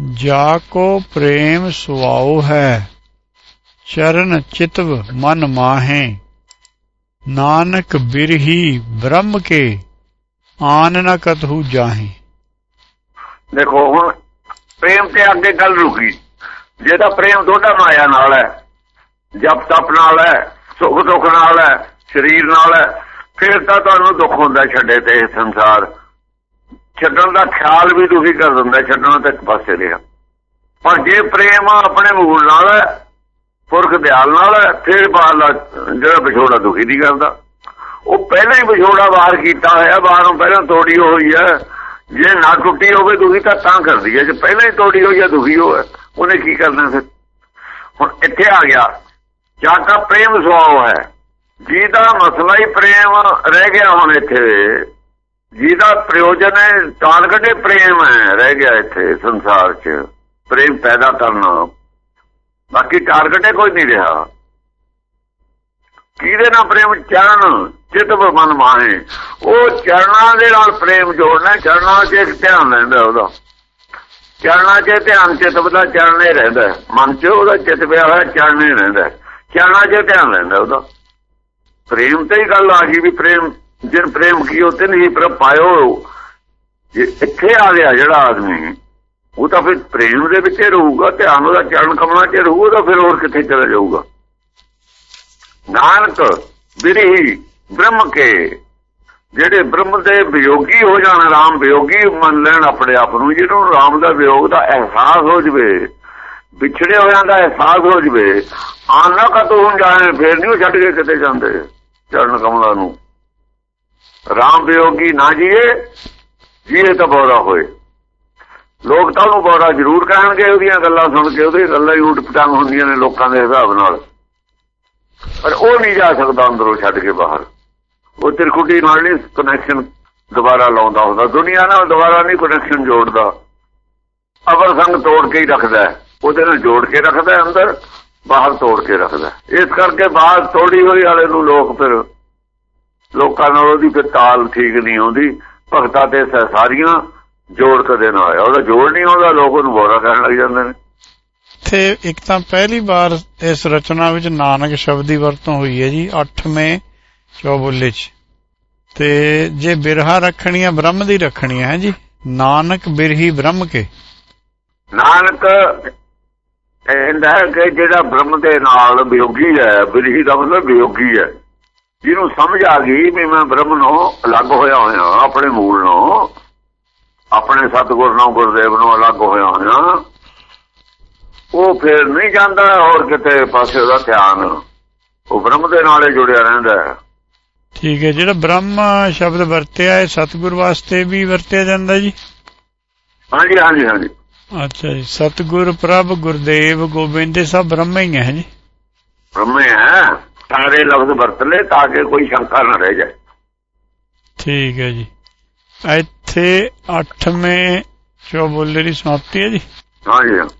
ਜਾ ਕੋ ਪ੍ਰੇਮ ਸੁਆਉ ਹੈ, ਚਰਨ ਚਿਤਵ ਮਨ ਮਾਹੇ। ਨਾਨਕ ਬਿਰਹੀ ਬ੍ਰਹਮ ਕੇ, ਆਨ ਨ ਕਤਹੂ ਜਾਹੇ। ਦੇਖੋ ਹੁਣ ਪ੍ਰੇਮ ਤੇ ਅੱਗੇ ਗੱਲ ਰੁਕੀ। ਜੇ ਤਾਂ ਪ੍ਰੇਮ ਦੋਡਾ ਮਾਇਆ ਨਾਲ ਹੈ, ਜਪ ਤਪ ਨਾਲ ਹੈ ਸੁਖ ਦੁੱਖ ਨਾਲ ਹੈ, ਸਰੀਰ ਨਾਲ ਹੈ, ਫਿਰ ਤਾਂ ਤੁਹਾਨੂੰ ਦੁੱਖ ਹੁੰਦਾ ਛੱਡੇ ਤੇ ਸੰਸਾਰ। ਛੱਡਣ ਦਾ ਖਿਆਲ ਵੀ ਦੁਖੀ ਕਰ ਦਿੰਦਾ, ਛੱਡਣਾ ਤਾਂ ਇੱਕ ਪਾਸੇ ਰਿਹਾ। ਪਰ ਜੇ ਪ੍ਰੇਮ ਆਪਣੇ ਮੂਲ ਨਾਲ, ਪੁਰਖ ਦਿਆਲ ਨਾਲ, ਫਿਰ ਬਾਹਰਲਾ ਜਿਹੜਾ ਵਿਛੋੜਾ ਦੁਖੀ ਨਹੀਂ ਕਰਦਾ। ਉਹ ਪਹਿਲਾਂ ਹੀ ਵਿਛੋੜਾ ਬਾਹਰ ਕੀਤਾ ਹੋਇਆ, ਬਾਹਰੋਂ ਪਹਿਲਾਂ ਤੋੜੀ ਹੋਈ ਹੈ। ਜੇ ਨਾ ਟੁੱਟੀ ਹੋਵੇ ਦੁਖੀ ਤਾਂ ਤਾਂ ਕਰਦੀ ਹੈ। ਜੇ ਪਹਿਲਾਂ ਹੀ ਤੋੜੀ ਹੋਈ ਹੈ, ਦੁਖੀ ਹੋਵੇ, ਉਹਨੇ ਕੀ ਕਰਨਾ ਫਿਰ? ਹੁਣ ਇੱਥੇ ਆ ਗਿਆ। ਜਾਂ ਤਾਂ ਪ੍ਰੇਮ ਸੁਆਉ ਹੈ। ਜਿਹਦਾ ਮਸਲਾ ਹੀ ਪ੍ਰੇਮ ਰਹਿ ਗਿਆ ਹੁਣ ਇੱਥੇ। ਜਿਹਦਾ ਪ੍ਰਯੋਜਨ ਹੈ ਟਾਰਗੇਟ ਪ੍ਰੇਮ ਹੈ, ਰਹਿ ਗਿਆ ਇੱਥੇ, ਸੰਸਾਰ 'ਚ। ਪ੍ਰੇਮ ਪੈਦਾ ਕਰਨਾ। ਬਾਕੀ ਟਾਰਗੇਟ ਕੋਈ ਨਹੀਂ ਰਿਹਾ। ਕਿਹਦੇ ਨਾਲ ਪ੍ਰੇਮ? ਚਰਨ, ਚਿਤ ਮਨ ਮਾਹੇ। ਉਹ ਚਰਨਾਂ ਦੇ ਨਾਲ ਪ੍ਰੇਮ ਜੋੜਨਾ, ਚਰਨਾਂ 'ਚ ਧਿਆਨ ਲੈਂਦਾ ਉਹਦਾ। ਚਰਨਾਂ 'ਚ ਧਿਆਨ, ਚਿਤ ਬਦਾ ਚਰਨੇ ਰਹਿੰਦਾ। ਮਨ 'ਚ ਉਹਦਾ ਚਿਤ ਪਿਆ ਹੋਇਆ, ਚਰਨੇ ਰਹਿੰਦਾ। ਚਰਨਾਂ 'ਚ ਧਿਆਨ ਲੈਂਦਾ ਉਹਦਾ। ਪ੍ਰੇਮ ਤੇ ਹੀ ਗੱਲ ਆ ਗਈ ਵੀ ਪ੍ਰੇਮ ਜਿਨ ਪ੍ਰੇਮ ਕੀਓ ਤੇ ਨਹੀਂ ਪਰ ਪਾਇਓ। ਜੇ ਇੱਥੇ ਆ ਗਿਆ ਜਿਹੜਾ ਆਦਮੀ, ਉਹ ਤਾਂ ਫਿਰ ਪ੍ਰੇਮ ਦੇ ਵਿੱਚ ਰਹੂਗਾ, ਧਿਆਨ ਉਹਦਾ ਚਰਨ ਕਮਲਾਂ 'ਚ ਰਹੂਗਾ ਫਿਰ ਹੋਰ ਕਿੱਥੇ ਚਲਾ ਜਾਊਗਾ? ਨਾਨਕ, ਬਿਰਹੀ, ਬ੍ਰਹਮ ਕੇ। ਜਿਹੜੇ ਬ੍ਰਹਮ ਦੇ ਵਿਯੋਗੀ ਹੋ ਜਾਣ, ਰਾਮ ਵਿਯੋਗੀ ਮੰਨ ਲੈਣ ਆਪਣੇ ਆਪ ਨੂੰ, ਜਿਹਨੂੰ ਰਾਮ ਦਾ ਵਿਯੋਗ ਦਾ ਅਹਿਸਾਸ ਹੋ ਜਵੇ ਵਿਛੜੇ ਹੋਇਆਂ ਦਾ ਅਹਿਸਾਸ ਹੋ ਜਵੇ ਆਨਾ ਕਤੋਂ ਜਾਣੇ, ਫੇਰ ਨਹੀਂ ਛੱਡ ਕੇ ਕਿਤੇ ਜਾਂਦੇ ਚਰਨ ਕਮਲਾਂ ਨੂੰ। ਰਾਮ ਵਿਯੋਗੀ ਨਾ ਜੀਏ ਜੀਏ ਤਾਂ ਬੋਰਾ ਹੋਏ। ਲੋਕ ਤਾਂ ਉਹਨੂੰ ਬੋਰਾ ਜ਼ਰੂਰ ਕਹਿਣਗੇ, ਉਹਦੀਆਂ ਗੱਲਾਂ ਸੁਣ ਕੇ, ਉਹਦੇ ਗੱਲਾਂ ਹੀ ਉਲਟ ਪਟਾਂਗ ਹੁੰਦੀਆਂ ਨੇ ਲੋਕਾਂ ਦੇ ਹਿਸਾਬ ਨਾਲ। ਪਰ ਉਹ ਨਹੀਂ ਜਾ ਸਕਦਾ ਅੰਦਰੋਂ ਛੱਡ ਕੇ ਬਾਹਰ। ਉਹ ਤਿਰਕੁਟੀ ਨਾਲ ਨਹੀਂ ਕਨੈਕਸ਼ਨ ਦੁਬਾਰਾ ਲਾਉਂਦਾ ਹੁੰਦਾ। ਦੁਨੀਆ ਨਾਲ ਦੁਬਾਰਾ ਨਹੀਂ ਕਨੈਕਸ਼ਨ ਜੋੜਦਾ। ਅਵਰ ਸੰਗ ਤੋੜ ਕੇ ਹੀ ਰੱਖਦਾ ਉਹਦੇ ਨਾਲ ਜੋੜ ਕੇ ਰੱਖਦਾ ਅੰਦਰ, ਬਾਹਰ ਤੋੜ ਕੇ ਰੱਖਦਾ ਇਸ ਕਰਕੇ ਬਾਹਰ ਤੋੜੀ ਹੋਈ ਵਾਲੇ ਨੂੰ ਲੋਕ ਫਿਰ ਲੋਕਾਂ ਨਾਲ ਉਹਦੀ ਫਿਰ ਤਾਲ ਠੀਕ ਨਹੀਂ ਆਉਂਦੀ। ਭਗਤਾਂ ਤੇ ਸਾਰੀਆਂ ਜੋੜ ਕਦੇ ਨਾ ਆਇਆ। ਉਹਦਾ ਜੋੜ ਨਹੀਂ ਆਉਂਦਾ ਲੋਕ ਉਹਨੂੰ ਬੋਰਾ ਕਹਿਣ ਲੱਗ ਜਾਂਦੇ ਨੇ। ਇੱਥੇ ਇੱਕ ਤਾਂ ਪਹਿਲੀ ਵਾਰ ਇਸ ਰਚਨਾ ਵਿੱਚ ਨਾਨਕ ਸ਼ਬਦ ਦੀ ਵਰਤੋਂ ਹੋਈ ਹੈ ਜੀ 8ਵੇਂ ਚੌਬੁੱਲੇ 'ਚ। ਤੇ ਜੇ ਬਿਰਹਾ ਰੱਖਣੀਆਂ ਬ੍ਰਹਮ ਦੀ ਰੱਖਣੀਆਂ ਹੈ ਜੀ ਨਾਨਕ ਬਿਰਹੀ ਬ੍ਰਹਮ ਕੇ। ਨਾਨਕ ਕਹਿੰਦਾ ਕਿ ਜਿਹੜਾ ਬ੍ਰਹਮ ਦੇ ਨਾਲ ਵਿਯੋਗੀ ਹੈ ਬਿਰਹੀ ਦਾ ਮਤਲਬ ਵਿਯੋਗੀ ਹੈ। ਜਿਹਨੂੰ ਸਮਝ ਆ ਗਈ ਵੀ ਮੈਂ ਬ੍ਰਹਮ ਨੂੰ ਅਲੱਗ ਹੋਇਆ ਹੋਇਆ ਆਪਣੇ ਮੂਲ ਨੂੰ ਆਪਣੇ ਸਤਿਗੁਰ ਨੂੰ ਗੁਰਦੇਵ ਨੂੰ ਅਲੱਗ ਹੋਇਆ ਹੋਇਆ ਉਹ ਫਿਰ ਨਹੀਂ ਜਾਂਦਾ ਹੋਰ ਕਿਤੇ ਪਾਸੇ ਉਹਦਾ ਧਿਆਨ। ਉਹ ਬ੍ਰਹਮ ਦੇ ਨਾਲੇ ਜੁੜਿਆ ਰਹਿੰਦਾ ਹੈ। ਠੀਕ ਹੈ ਜਿਹੜਾ ਬ੍ਰਹਮ ਸ਼ਬਦ ਵਰਤਿਆ ਹੈ ਸਤਿਗੁਰ ਵਾਸਤੇ ਵੀ ਵਰਤਿਆ ਜਾਂਦਾ ਜੀ? ਹਾਂਜੀ ਹਾਂਜੀ ਹਾਂਜੀ। ਅੱਛਾ ਜੀ ਸਤਿਗੁਰ ਪ੍ਰਭ ਗੁਰਦੇਵ ਗੋਬਿੰਦ ਸਭ ਬ੍ਰਹਮ ਹੀ ਹੈ ਜੀ? ਬ੍ਰਹਮ ਹੈ। ਸਾਰੇ ਲਫ਼ਜ਼ ਵਰਤ ਲੈ ਤਾਂ ਕਿ ਕੋਈ ਸ਼ੰਕਾ ਨਾ ਰਹਿ ਜਾਏ। ਠੀਕ ਹੈ ਜੀ। ਇੱਥੇ 8ਵੇਂ ਚੌਬੋਲੇ ਦੀ ਸਮਾਪਤੀ ਹੈ ਜੀ। ਹਾਂਜੀ